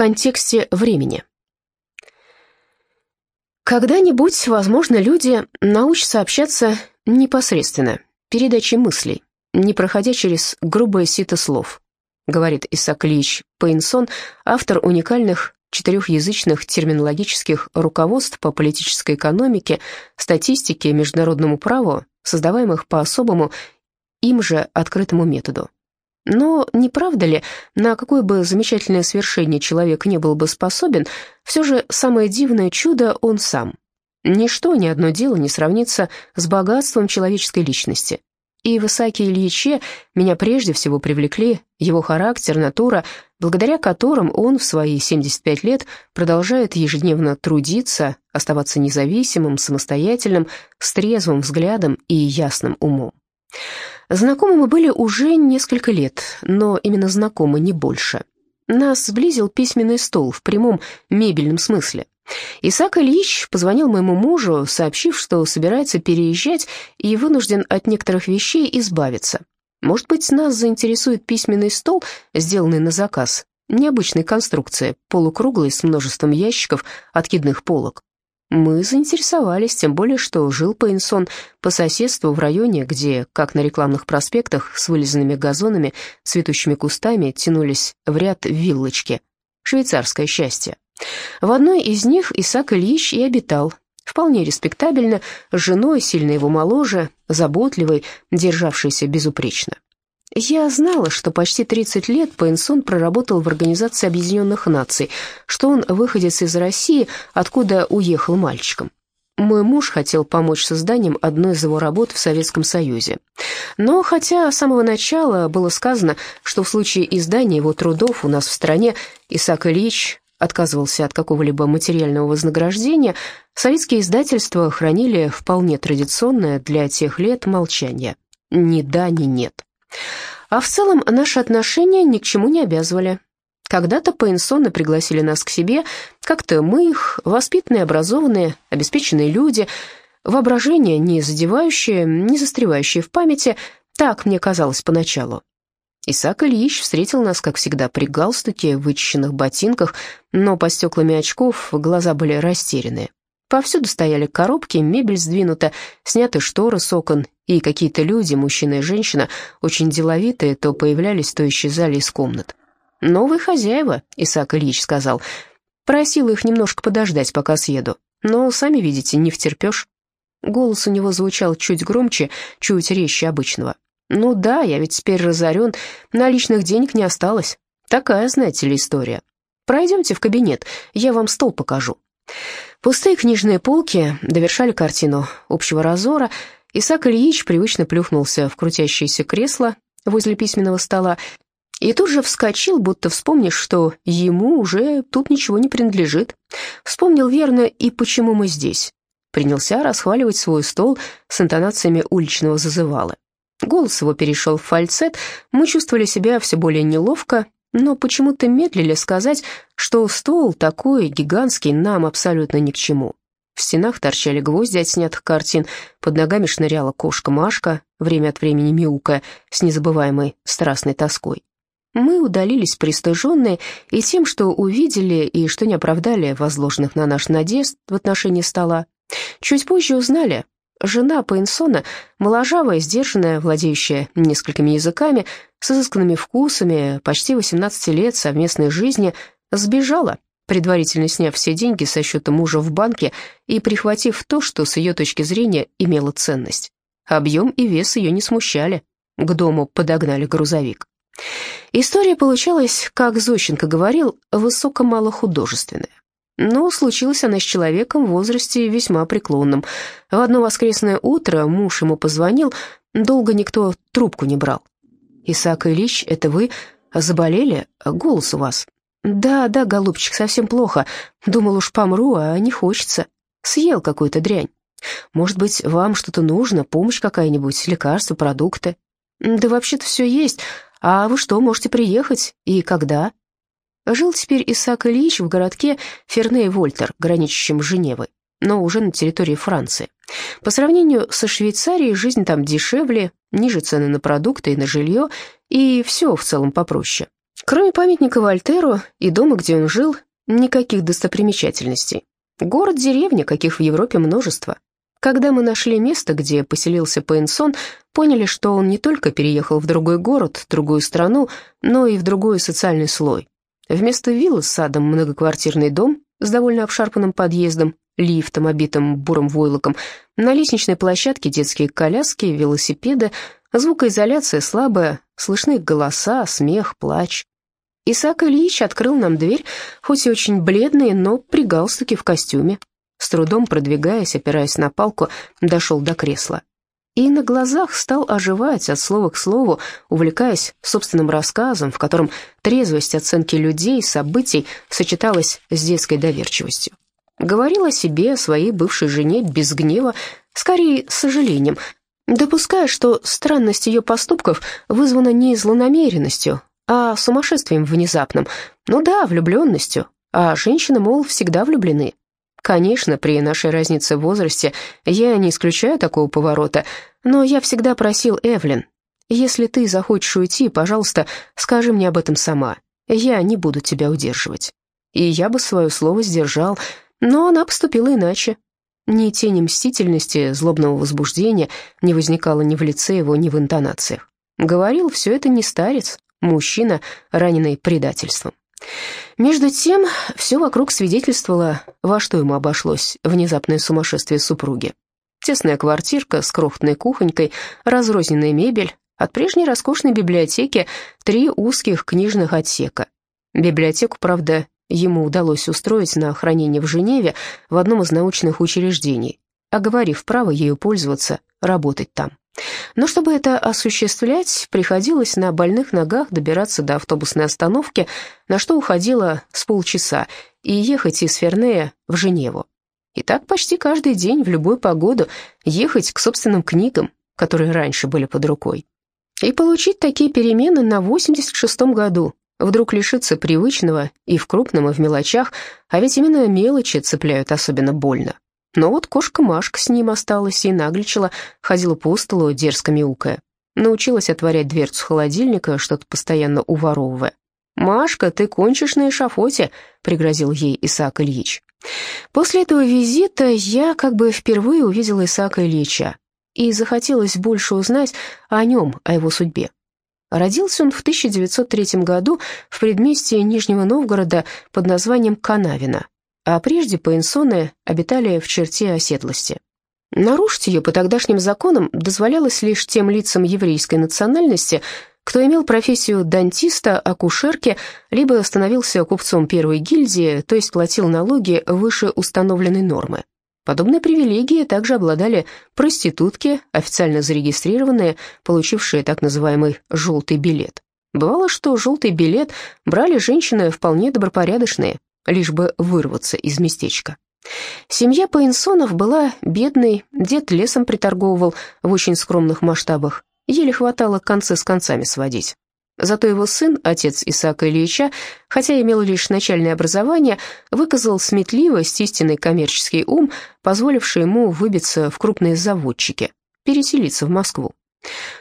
контексте времени. Когда-нибудь, возможно, люди научатся общаться непосредственно, передачей мыслей, не проходя через грубое сито слов, говорит Исаак Ильич Пейнсон, автор уникальных четырехязычных терминологических руководств по политической экономике, статистике и международному праву, создаваемых по особому им же открытому методу. Но не правда ли, на какое бы замечательное свершение человек не был бы способен, все же самое дивное чудо он сам. Ничто, ни одно дело не сравнится с богатством человеческой личности. И в Исааке Ильиче меня прежде всего привлекли его характер, натура, благодаря которым он в свои 75 лет продолжает ежедневно трудиться, оставаться независимым, самостоятельным, с трезвым взглядом и ясным умом. Знакомы мы были уже несколько лет, но именно знакомы не больше. Нас сблизил письменный стол в прямом мебельном смысле. Исаак Ильич позвонил моему мужу, сообщив, что собирается переезжать и вынужден от некоторых вещей избавиться. Может быть, нас заинтересует письменный стол, сделанный на заказ, необычной конструкции, полукруглый с множеством ящиков, откидных полок. Мы заинтересовались, тем более, что жил Пейнсон по соседству в районе, где, как на рекламных проспектах, с вылизанными газонами, цветущими кустами тянулись в ряд виллочки. Швейцарское счастье. В одной из них Исаак Ильич и обитал, вполне респектабельно, с женой, сильно его моложе, заботливой, державшейся безупречно. Я знала, что почти 30 лет Пейнсон проработал в Организации Объединенных Наций, что он выходец из России, откуда уехал мальчиком. Мой муж хотел помочь созданием одной из его работ в Советском Союзе. Но хотя с самого начала было сказано, что в случае издания его трудов у нас в стране Исаак Ильич отказывался от какого-либо материального вознаграждения, советские издательства хранили вполне традиционное для тех лет молчание. Ни да, ни нет. А в целом наши отношения ни к чему не обязывали. Когда-то Пейнсоны пригласили нас к себе, как-то мы их, воспитанные, образованные, обеспеченные люди, воображение не задевающее, не застревающее в памяти, так мне казалось поначалу. Исаак Ильич встретил нас, как всегда, при галстуке, вычищенных ботинках, но по стеклами очков глаза были растерянные. Повсюду стояли коробки, мебель сдвинута, сняты шторы с окон, и какие-то люди, мужчина и женщина, очень деловитые, то появлялись, то исчезали из комнат. «Новые хозяева», — Исаак Ильич сказал. Просил их немножко подождать, пока съеду. Но, сами видите, не втерпешь. Голос у него звучал чуть громче, чуть резче обычного. «Ну да, я ведь теперь разорен, наличных денег не осталось. Такая, знаете ли, история. Пройдемте в кабинет, я вам стол покажу». Пустые книжные полки довершали картину общего разора. Исаак Ильич привычно плюхнулся в крутящееся кресло возле письменного стола и тут же вскочил, будто вспомнив, что ему уже тут ничего не принадлежит. Вспомнил верно и почему мы здесь. Принялся расхваливать свой стол с интонациями уличного зазывала. Голос его перешел в фальцет, мы чувствовали себя все более неловко, но почему-то медлили сказать, что стол такой гигантский нам абсолютно ни к чему. В стенах торчали гвозди от снятых картин, под ногами шныряла кошка Машка, время от времени мяукая, с незабываемой страстной тоской. Мы удалились пристыженные и тем, что увидели и что не оправдали возложенных на наш надежд в отношении стола. Чуть позже узнали, Жена Пейнсона, моложавая, сдержанная, владеющая несколькими языками, с изысканными вкусами, почти 18 лет совместной жизни, сбежала, предварительно сняв все деньги со счета мужа в банке и прихватив то, что с ее точки зрения имело ценность. Объем и вес ее не смущали. К дому подогнали грузовик. История получалась, как Зощенко говорил, высоко-малохудожественная. Но случилась она с человеком в возрасте весьма преклонном. В одно воскресное утро муж ему позвонил, долго никто трубку не брал. «Исаак Ильич, это вы? Заболели? Голос у вас?» «Да, да, голубчик, совсем плохо. Думал, уж помру, а не хочется. Съел какую-то дрянь. Может быть, вам что-то нужно, помощь какая-нибудь, лекарства, продукты?» «Да вообще-то все есть. А вы что, можете приехать? И когда?» Жил теперь Исаак Ильич в городке Ферней-Вольтер, граничащем с Женевой, но уже на территории Франции. По сравнению со Швейцарией жизнь там дешевле, ниже цены на продукты и на жилье, и все в целом попроще. Кроме памятника Вольтеру и дома, где он жил, никаких достопримечательностей. Город-деревня, каких в Европе множество. Когда мы нашли место, где поселился Пейнсон, поняли, что он не только переехал в другой город, другую страну, но и в другой социальный слой. Вместо виллы с садом многоквартирный дом с довольно обшарпанным подъездом, лифтом, обитым бурым войлоком, на лестничной площадке детские коляски, велосипеды, звукоизоляция слабая, слышны голоса, смех, плач. Исаак Ильич открыл нам дверь, хоть и очень бледный, но при галстуке в костюме. С трудом продвигаясь, опираясь на палку, дошел до кресла. И на глазах стал оживать от слова к слову, увлекаясь собственным рассказом, в котором трезвость оценки людей, событий сочеталась с детской доверчивостью. Говорил о себе, о своей бывшей жене без гнева, скорее с сожалением, допуская, что странность ее поступков вызвана не злонамеренностью, а сумасшествием внезапным. Ну да, влюбленностью. А женщины, мол, всегда влюблены. Конечно, при нашей разнице в возрасте я не исключаю такого поворота, но я всегда просил Эвлин, если ты захочешь уйти, пожалуйста, скажи мне об этом сама. Я не буду тебя удерживать. И я бы свое слово сдержал, но она поступила иначе. Ни тени мстительности, злобного возбуждения не возникало ни в лице его, ни в интонациях. Говорил, все это не старец, мужчина, раненый предательством. Между тем, все вокруг свидетельствовало, во что ему обошлось внезапное сумасшествие супруги. Тесная квартирка с крохотной кухонькой, разрозненная мебель, от прежней роскошной библиотеки три узких книжных отсека. Библиотеку, правда, ему удалось устроить на хранение в Женеве в одном из научных учреждений, оговорив право ею пользоваться, работать там. Но чтобы это осуществлять, приходилось на больных ногах добираться до автобусной остановки, на что уходило с полчаса, и ехать из Фернея в Женеву. И так почти каждый день, в любую погоду, ехать к собственным книгам, которые раньше были под рукой. И получить такие перемены на 86-м году, вдруг лишиться привычного и в крупном, и в мелочах, а ведь именно мелочи цепляют особенно больно. Но вот кошка Машка с ним осталась и нагличила, ходила по столу, дерзко мяукая. Научилась отворять дверцу холодильника, что-то постоянно уворовывая. «Машка, ты кончишь на эшафоте», — пригрозил ей Исаак Ильич. После этого визита я как бы впервые увидела Исаака Ильича, и захотелось больше узнать о нем, о его судьбе. Родился он в 1903 году в предместье Нижнего Новгорода под названием Канавина, а прежде паинсоны обитали в черте оседлости. Нарушить ее по тогдашним законам дозволялось лишь тем лицам еврейской национальности, кто имел профессию дантиста, акушерки, либо становился купцом первой гильдии, то есть платил налоги выше установленной нормы. Подобные привилегии также обладали проститутки, официально зарегистрированные, получившие так называемый «желтый билет». Бывало, что желтый билет брали женщины вполне добропорядочные, лишь бы вырваться из местечка. Семья Пейнсонов была бедной, дед лесом приторговывал в очень скромных масштабах, еле хватало концы с концами сводить. Зато его сын, отец Исаака Ильича, хотя имел лишь начальное образование, выказал сметливость, истинный коммерческий ум, позволивший ему выбиться в крупные заводчики, переселиться в Москву.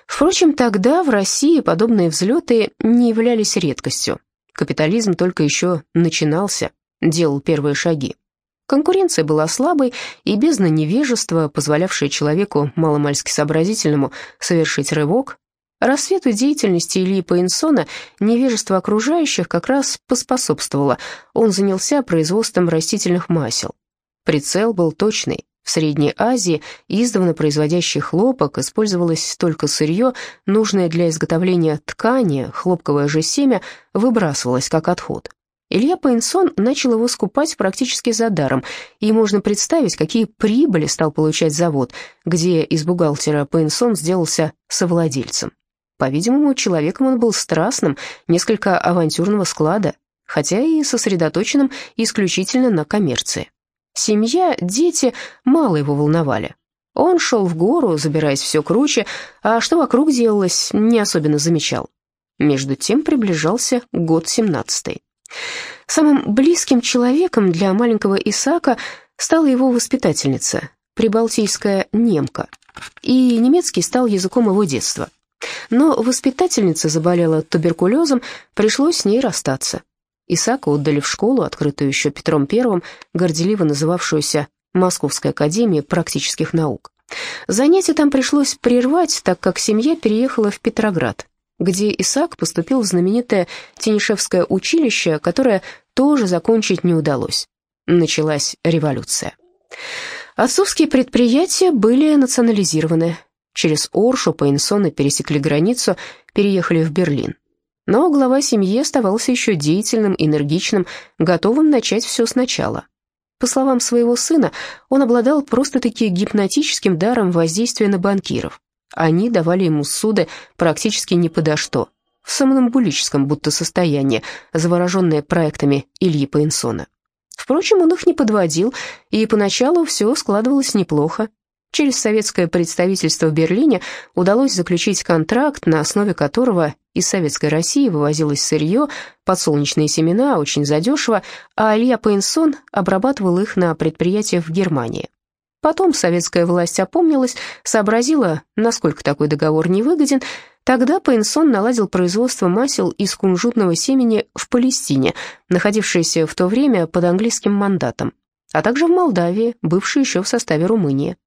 Впрочем, тогда в России подобные взлеты не являлись редкостью. Капитализм только еще начинался, делал первые шаги. Конкуренция была слабой, и бездна невежества, позволявшая человеку маломальски сообразительному совершить рывок. Рассвету деятельности Ильи Паинсона невежество окружающих как раз поспособствовало. Он занялся производством растительных масел. Прицел был точный. В Средней Азии, издавна производящий хлопок, использовалось только сырье, нужное для изготовления ткани, хлопковое же семя выбрасывалось как отход. Илья Пейнсон начал его скупать практически за даром, и можно представить, какие прибыли стал получать завод, где из бухгалтера Пейнсон сделался совладельцем. По-видимому, человеком он был страстным, несколько авантюрного склада, хотя и сосредоточенным исключительно на коммерции. Семья, дети мало его волновали. Он шел в гору, забираясь все круче, а что вокруг делалось, не особенно замечал. Между тем приближался год семнадцатый. Самым близким человеком для маленького Исаака стала его воспитательница, прибалтийская немка, и немецкий стал языком его детства. Но воспитательница заболела туберкулезом, пришлось с ней расстаться. Исаака отдали в школу, открытую еще Петром I, горделиво называвшуюся Московской академией практических наук. Занятия там пришлось прервать, так как семья переехала в Петроград, где Исаак поступил в знаменитое Тенишевское училище, которое тоже закончить не удалось. Началась революция. Отцовские предприятия были национализированы. Через Оршу Пейнсоны пересекли границу, переехали в Берлин. Но глава семьи оставался еще деятельным, энергичным, готовым начать все сначала. По словам своего сына, он обладал просто-таки гипнотическим даром воздействия на банкиров. Они давали ему суды практически ни подо что, в сомнамбулическом будто состоянии, завороженные проектами Ильи Пейнсона. Впрочем, он их не подводил, и поначалу все складывалось неплохо. Через советское представительство в Берлине удалось заключить контракт, на основе которого из Советской России вывозилось сырье, подсолнечные семена, очень задешево, а Илья Пейнсон обрабатывал их на предприятиях в Германии. Потом советская власть опомнилась, сообразила, насколько такой договор невыгоден, Тогда Пейнсон наладил производство масел из кунжутного семени в Палестине, находившейся в то время под английским мандатом, а также в Молдавии, бывшей еще в составе Румынии.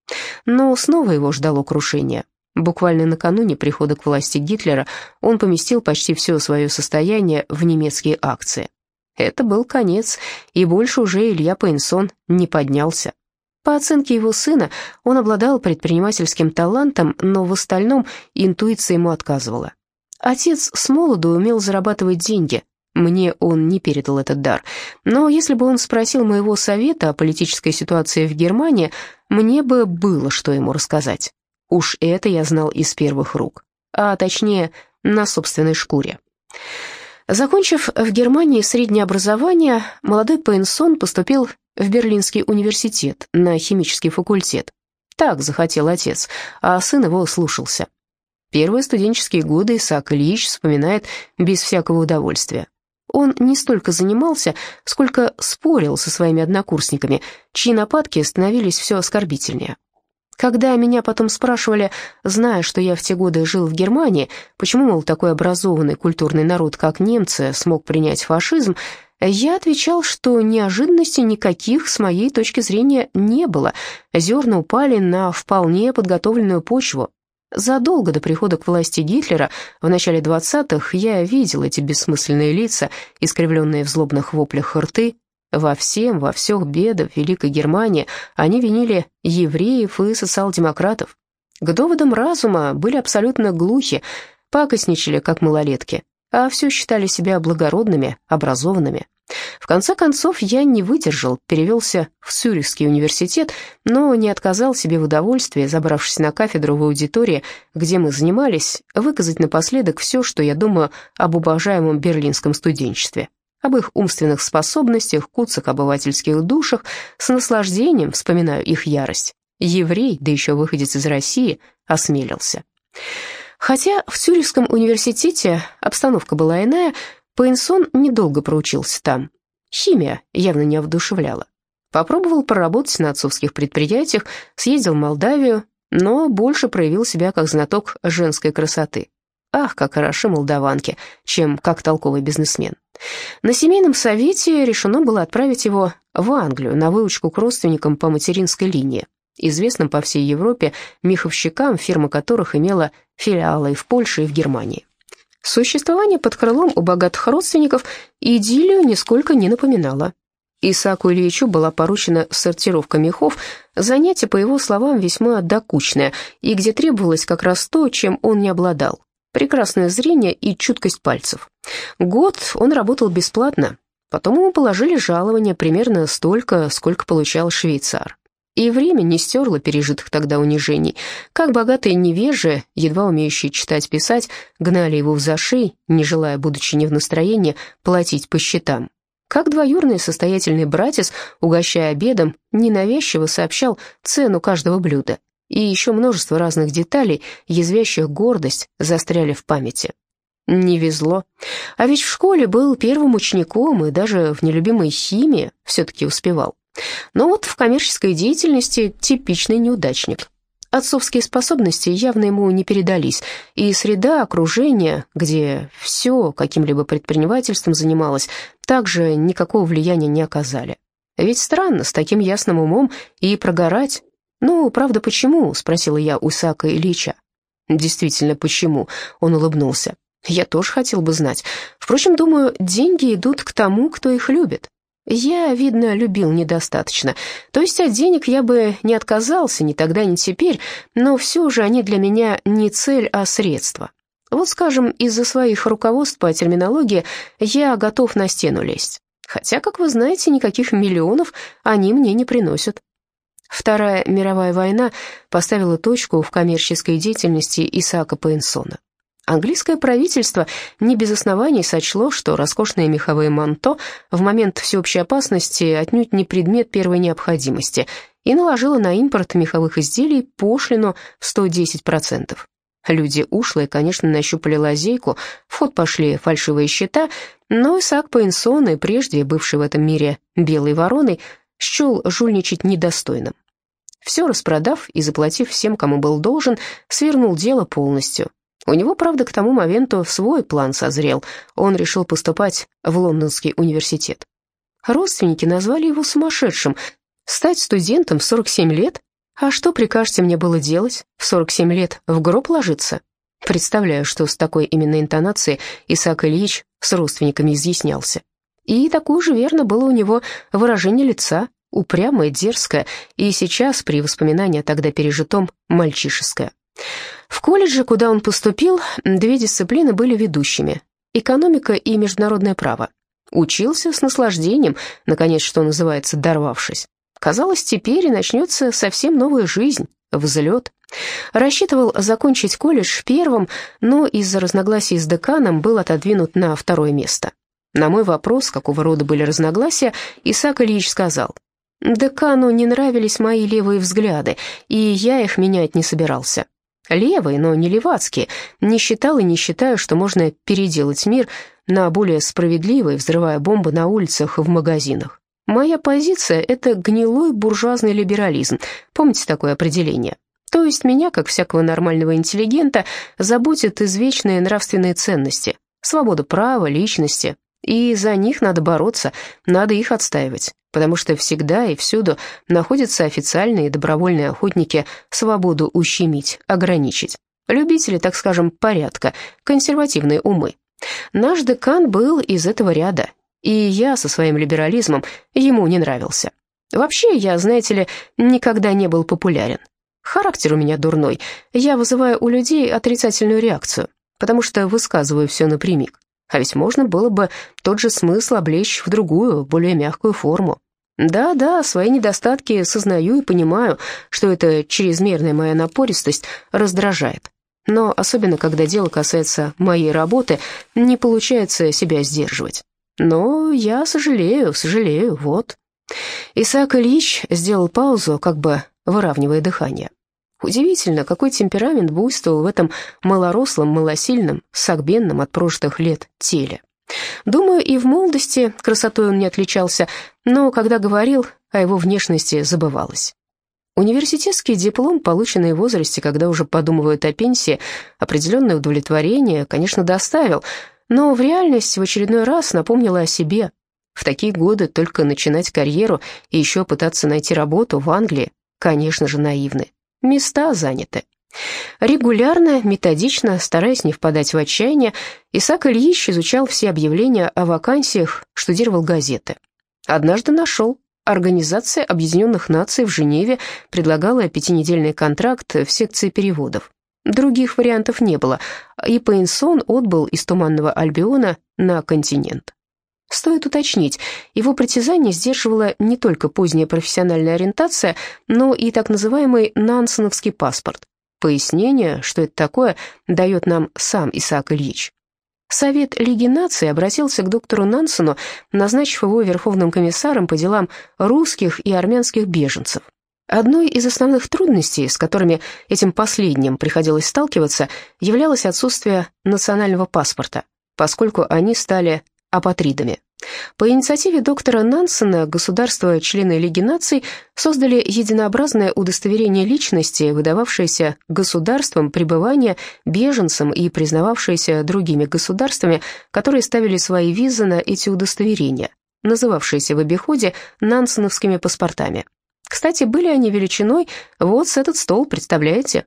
Но снова его ждало крушение. Буквально накануне прихода к власти Гитлера он поместил почти все свое состояние в немецкие акции. Это был конец, и больше уже Илья Пейнсон не поднялся. По оценке его сына, он обладал предпринимательским талантом, но в остальном интуиция ему отказывала. Отец с молоду умел зарабатывать деньги. Мне он не передал этот дар. Но если бы он спросил моего совета о политической ситуации в Германии, мне бы было что ему рассказать. Уж это я знал из первых рук, а точнее, на собственной шкуре. Закончив в Германии среднее образование, молодой Пейнсон поступил в Берлинский университет на химический факультет. Так захотел отец, а сын его слушался. Первые студенческие годы Исаак Ильич вспоминает без всякого удовольствия. Он не столько занимался, сколько спорил со своими однокурсниками, чьи нападки становились все оскорбительнее. Когда меня потом спрашивали, зная, что я в те годы жил в Германии, почему, мол, такой образованный культурный народ, как немцы, смог принять фашизм, я отвечал, что неожиданностей никаких с моей точки зрения не было. Зерна упали на вполне подготовленную почву. Задолго до прихода к власти Гитлера, в начале 20-х, я видел эти бессмысленные лица, искривленные в злобных воплях рты. Во всем, во всех бедах Великой Германии они винили евреев и социал-демократов. К доводам разума были абсолютно глухи, пакостничали, как малолетки, а все считали себя благородными, образованными. В конце концов, я не выдержал, перевелся в Цюрихский университет, но не отказал себе в удовольствии, забравшись на кафедру в аудитории, где мы занимались, выказать напоследок все, что я думаю об уважаемом берлинском студенчестве, об их умственных способностях, куцах обывательских душах, с наслаждением вспоминаю их ярость. Еврей, да еще выходец из России, осмелился. Хотя в Цюрихском университете обстановка была иная, Пейнсон недолго проучился там. Химия явно не одушевляла. Попробовал поработать на отцовских предприятиях, съездил в Молдавию, но больше проявил себя как знаток женской красоты. Ах, как хороши молдаванки, чем как толковый бизнесмен. На семейном совете решено было отправить его в Англию на выучку к родственникам по материнской линии, известным по всей Европе меховщикам, фирма которых имела филиалы и в Польше, и в Германии. Существование под крылом у богатых родственников идиллию нисколько не напоминало. Исааку Ильичу была поручена сортировка мехов, занятие, по его словам, весьма докучное, и где требовалось как раз то, чем он не обладал – прекрасное зрение и чуткость пальцев. Год он работал бесплатно, потом ему положили жалование примерно столько, сколько получал швейцар. И время не стерло пережитых тогда унижений. Как богатые невежи, едва умеющие читать-писать, гнали его в зашей, не желая, будучи не в настроении, платить по счетам. Как двоюрный состоятельный братец, угощая обедом, ненавязчиво сообщал цену каждого блюда. И еще множество разных деталей, язвящих гордость, застряли в памяти. Не везло. А ведь в школе был первым учеником и даже в нелюбимой химии все-таки успевал. Но вот в коммерческой деятельности типичный неудачник. Отцовские способности явно ему не передались, и среда, окружение, где все каким-либо предпринимательством занималось, также никакого влияния не оказали. Ведь странно, с таким ясным умом и прогорать. «Ну, правда, почему?» — спросила я у Исаака Ильича. «Действительно, почему?» — он улыбнулся. «Я тоже хотел бы знать. Впрочем, думаю, деньги идут к тому, кто их любит. Я, видно, любил недостаточно. То есть от денег я бы не отказался ни тогда, ни теперь, но все же они для меня не цель, а средство. Вот, скажем, из-за своих руководств по терминологии я готов на стену лезть. Хотя, как вы знаете, никаких миллионов они мне не приносят. Вторая мировая война поставила точку в коммерческой деятельности Исаака Пейнсона. Английское правительство не без оснований сочло, что роскошные меховые манто в момент всеобщей опасности отнюдь не предмет первой необходимости и наложило на импорт меховых изделий пошлину в 110%. Люди ушлые, конечно, нащупали лазейку, в ход пошли фальшивые счета, но Исаак Пейнсон, и прежде бывший в этом мире белой вороной, счел жульничать недостойным. Все распродав и заплатив всем, кому был должен, свернул дело полностью – у него, правда, к тому моменту свой план созрел. Он решил поступать в Лондонский университет. Родственники назвали его сумасшедшим. Стать студентом в 47 лет? А что прикажете мне было делать? В 47 лет в гроб ложиться? Представляю, что с такой именно интонацией Исаак Ильич с родственниками изъяснялся. И такое же верно было у него выражение лица, упрямое, дерзкое, и сейчас, при воспоминании о тогда пережитом, мальчишеское. В колледже, куда он поступил, две дисциплины были ведущими – экономика и международное право. Учился с наслаждением, наконец, что называется, дорвавшись. Казалось, теперь и начнется совсем новая жизнь, взлет. Рассчитывал закончить колледж первым, но из-за разногласий с деканом был отодвинут на второе место. На мой вопрос, какого рода были разногласия, Исаак Ильич сказал, «Декану не нравились мои левые взгляды, и я их менять не собирался. Левый, но не левацкий. Не считал и не считаю, что можно переделать мир на более справедливый, взрывая бомбы на улицах и в магазинах. Моя позиция — это гнилой буржуазный либерализм. Помните такое определение? То есть меня, как всякого нормального интеллигента, заботят извечные нравственные ценности, свобода права, личности, и за них надо бороться, надо их отстаивать, потому что всегда и всюду находятся официальные и добровольные охотники свободу ущемить, ограничить. Любители, так скажем, порядка, консервативные умы. Наш декан был из этого ряда, и я со своим либерализмом ему не нравился. Вообще, я, знаете ли, никогда не был популярен. Характер у меня дурной, я вызываю у людей отрицательную реакцию, потому что высказываю все напрямик. А ведь можно было бы тот же смысл облечь в другую, более мягкую форму. Да-да, свои недостатки сознаю и понимаю, что эта чрезмерная моя напористость раздражает. Но особенно, когда дело касается моей работы, не получается себя сдерживать. Но я сожалею, сожалею, вот. Исаак Ильич сделал паузу, как бы выравнивая дыхание. Удивительно, какой темперамент буйствовал в этом малорослом, малосильном, сагбенном от прошлых лет теле. Думаю, и в молодости красотой он не отличался, но когда говорил, о его внешности забывалось. Университетский диплом, полученный в возрасте, когда уже подумывают о пенсии, определенное удовлетворение, конечно, доставил, но в реальность в очередной раз напомнила о себе. В такие годы только начинать карьеру и еще пытаться найти работу в Англии, конечно же, наивны. Места заняты. Регулярно, методично, стараясь не впадать в отчаяние, Исаак Ильич изучал все объявления о вакансиях, штудировал газеты. Однажды нашел. Организация Объединенных Наций в Женеве предлагала пятинедельный контракт в секции переводов. Других вариантов не было, и Пейнсон отбыл из Туманного Альбиона на континент. Стоит уточнить, его притязание сдерживала не только поздняя профессиональная ориентация, но и так называемый нансеновский паспорт. Пояснение, что это такое, дает нам сам Исаак Ильич. Совет Лиги наций обратился к доктору Нансену, назначив его верховным комиссаром по делам русских и армянских беженцев. Одной из основных трудностей, с которыми этим последним приходилось сталкиваться, являлось отсутствие национального паспорта, поскольку они стали апатридами. По инициативе доктора Нансена государства-члены Лиги наций создали единообразное удостоверение личности, выдававшееся государством пребывания беженцам и признававшееся другими государствами, которые ставили свои визы на эти удостоверения, называвшиеся в обиходе нансеновскими паспортами. Кстати, были они величиной вот с этот стол, представляете?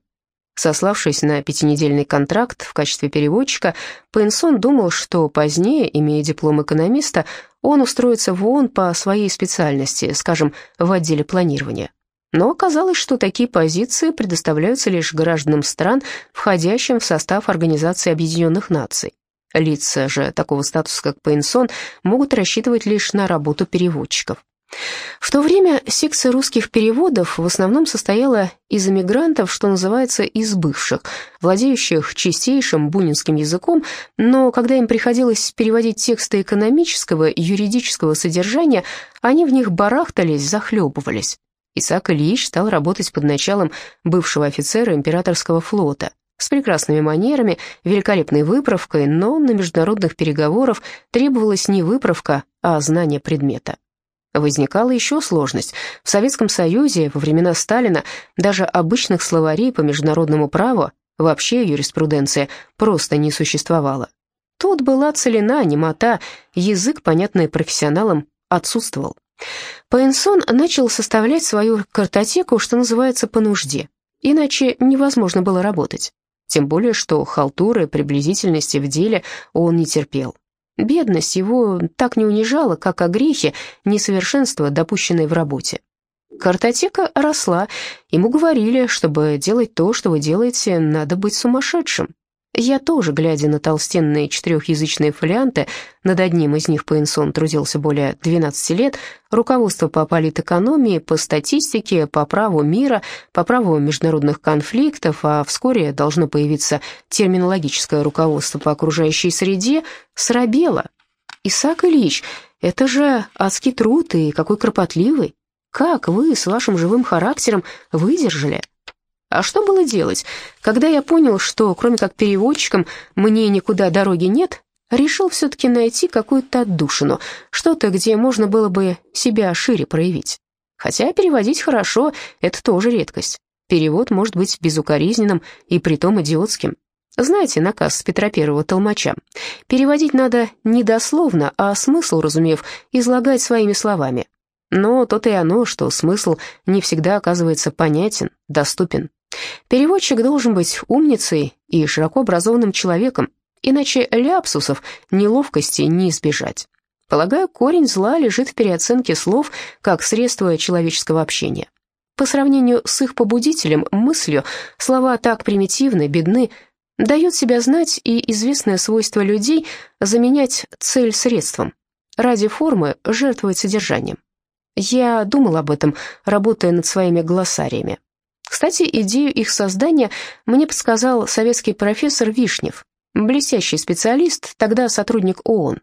Сославшись на пятинедельный контракт в качестве переводчика, Пенсон думал, что позднее, имея диплом экономиста, он устроится в ООН по своей специальности, скажем, в отделе планирования. Но оказалось, что такие позиции предоставляются лишь гражданам стран, входящим в состав Организации Объединенных Наций. Лица же такого статуса, как Пейнсон, могут рассчитывать лишь на работу переводчиков. В то время секция русских переводов в основном состояла из эмигрантов, что называется, из бывших, владеющих чистейшим бунинским языком, но когда им приходилось переводить тексты экономического юридического содержания, они в них барахтались, захлебывались. Исаак Ильич стал работать под началом бывшего офицера императорского флота, с прекрасными манерами, великолепной выправкой, но на международных переговорах требовалась не выправка, а знание предмета. Возникала еще сложность. В Советском Союзе во времена Сталина даже обычных словарей по международному праву, вообще юриспруденция, просто не существовало. Тут была целина, немота, язык, понятный профессионалам, отсутствовал. Пейнсон начал составлять свою картотеку, что называется, по нужде. Иначе невозможно было работать. Тем более, что халтуры, приблизительности в деле он не терпел. Бедность его так не унижала, как огрехи, несовершенства, допущенные в работе. Картотека росла, ему говорили, чтобы делать то, что вы делаете, надо быть сумасшедшим. Я тоже, глядя на толстенные четырехязычные фолианты, над одним из них Пейнсон трудился более 12 лет, руководство по политэкономии, по статистике, по праву мира, по праву международных конфликтов, а вскоре должно появиться терминологическое руководство по окружающей среде, срабело. Исаак Ильич, это же адский труд и какой кропотливый. Как вы с вашим живым характером выдержали?» А что было делать? Когда я понял, что кроме как переводчиком мне никуда дороги нет, решил все-таки найти какую-то отдушину, что-то, где можно было бы себя шире проявить. Хотя переводить хорошо — это тоже редкость. Перевод может быть безукоризненным и притом идиотским. Знаете наказ Петра Первого толмача? Переводить надо не дословно, а смысл, разумев, излагать своими словами. Но то-то и оно, что смысл не всегда оказывается понятен, доступен. Переводчик должен быть умницей и широко образованным человеком, иначе ляпсусов, неловкости не избежать. Полагаю, корень зла лежит в переоценке слов как средство человеческого общения. По сравнению с их побудителем, мыслью, слова так примитивны, бедны, дают себя знать и известное свойство людей заменять цель средством, ради формы жертвовать содержанием. Я думал об этом, работая над своими глоссариями. Кстати, идею их создания мне подсказал советский профессор Вишнев, блестящий специалист, тогда сотрудник ООН.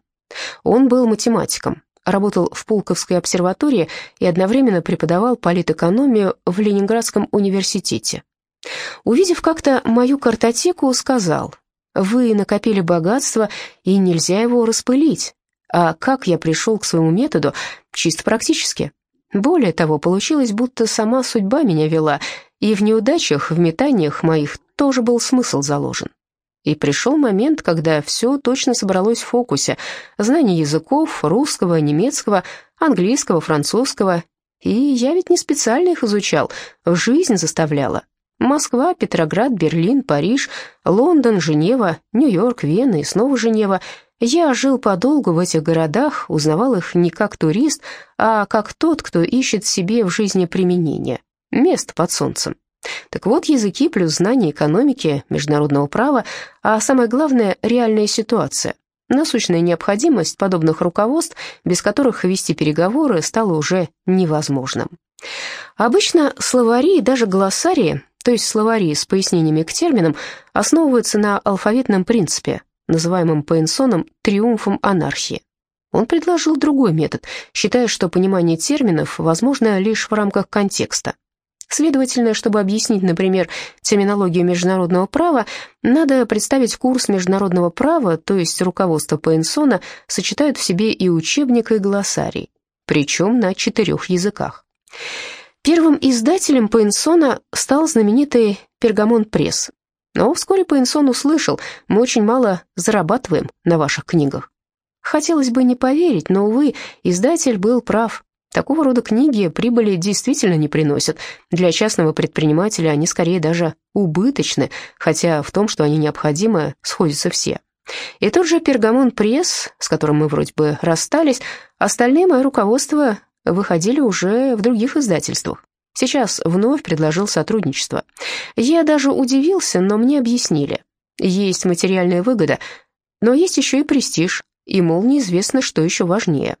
Он был математиком, работал в Пулковской обсерватории и одновременно преподавал политэкономию в Ленинградском университете. Увидев как-то мою картотеку, сказал, «Вы накопили богатство, и нельзя его распылить. А как я пришел к своему методу? Чисто практически. Более того, получилось, будто сама судьба меня вела, и в неудачах, в метаниях моих тоже был смысл заложен. И пришел момент, когда все точно собралось в фокусе. Знание языков, русского, немецкого, английского, французского. И я ведь не специально их изучал, жизнь заставляла. Москва, Петроград, Берлин, Париж, Лондон, Женева, Нью-Йорк, Вена и снова Женева. Я жил подолгу в этих городах, узнавал их не как турист, а как тот, кто ищет себе в жизни применение место под солнцем. Так вот, языки плюс знания экономики, международного права, а самое главное – реальная ситуация. Насущная необходимость подобных руководств, без которых вести переговоры стало уже невозможным. Обычно словари и даже глоссарии, то есть словари с пояснениями к терминам, основываются на алфавитном принципе, называемом Пейнсоном «триумфом анархии». Он предложил другой метод, считая, что понимание терминов возможно лишь в рамках контекста. Следовательно, чтобы объяснить, например, терминологию международного права, надо представить курс международного права, то есть руководство Пейнсона сочетают в себе и учебник, и глоссарий, причем на четырех языках. Первым издателем Пейнсона стал знаменитый Пергамон Пресс. Но вскоре Пейнсон услышал, мы очень мало зарабатываем на ваших книгах. Хотелось бы не поверить, но, увы, издатель был прав. Такого рода книги прибыли действительно не приносят. Для частного предпринимателя они скорее даже убыточны, хотя в том, что они необходимы, сходятся все. И тот же Пергамон Пресс, с которым мы вроде бы расстались, остальные мои руководства выходили уже в других издательствах. Сейчас вновь предложил сотрудничество. Я даже удивился, но мне объяснили. Есть материальная выгода, но есть еще и престиж, и, мол, неизвестно, что еще важнее.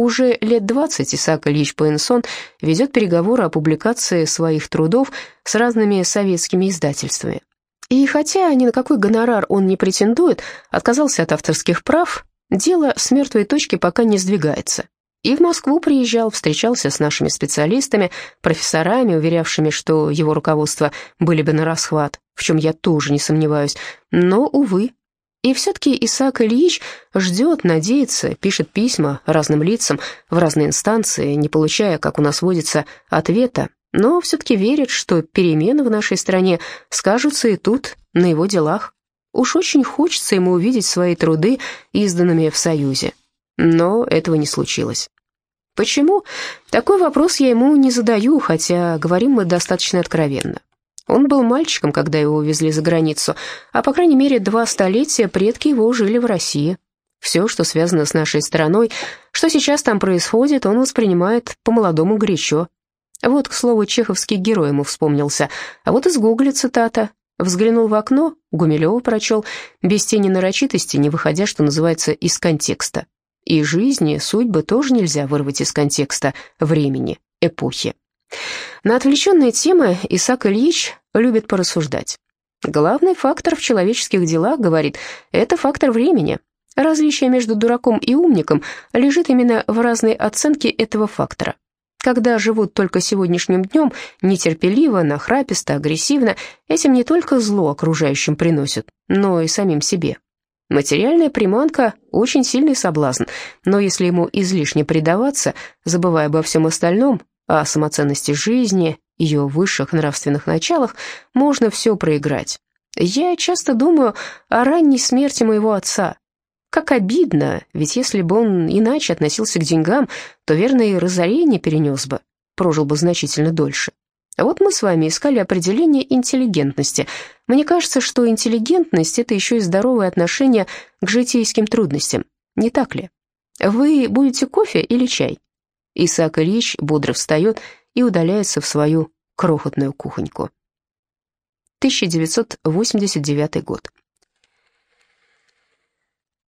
Уже лет 20 Исаак Ильич Пенсон ведет переговоры о публикации своих трудов с разными советскими издательствами. И хотя ни на какой гонорар он не претендует, отказался от авторских прав, дело с мертвой точки пока не сдвигается. И в Москву приезжал, встречался с нашими специалистами, профессорами, уверявшими, что его руководство были бы на расхват, в чем я тоже не сомневаюсь. Но, увы, и все-таки Исаак Ильич ждет, надеется, пишет письма разным лицам в разные инстанции, не получая, как у нас водится, ответа, но все-таки верит, что перемены в нашей стране скажутся и тут, на его делах. Уж очень хочется ему увидеть свои труды, изданными в Союзе. Но этого не случилось. Почему? Такой вопрос я ему не задаю, хотя говорим мы достаточно откровенно. Он был мальчиком, когда его увезли за границу, а по крайней мере два столетия предки его жили в России. Все, что связано с нашей страной, что сейчас там происходит, он воспринимает по-молодому горячо. Вот, к слову, чеховский герой ему вспомнился, а вот из Гоголя цитата. Взглянул в окно, Гумилева прочел, без тени нарочитости, не выходя, что называется, из контекста. И жизни, судьбы тоже нельзя вырвать из контекста времени, эпохи. На отвлеченные темы Исаак Ильич любит порассуждать. Главный фактор в человеческих делах, говорит, это фактор времени. Различие между дураком и умником лежит именно в разной оценке этого фактора. Когда живут только сегодняшним днем, нетерпеливо, нахраписто, агрессивно, этим не только зло окружающим приносят, но и самим себе. Материальная приманка – очень сильный соблазн, но если ему излишне предаваться, забывая обо всем остальном, о самоценности жизни, ее высших нравственных началах, можно все проиграть. Я часто думаю о ранней смерти моего отца. Как обидно, ведь если бы он иначе относился к деньгам, то, верно, и разорение перенес бы, прожил бы значительно дольше. А вот мы с вами искали определение интеллигентности. Мне кажется, что интеллигентность — это еще и здоровое отношение к житейским трудностям. Не так ли? Вы будете кофе или чай? Исаак Ильич бодро встает и удаляется в свою крохотную кухоньку. 1989 год.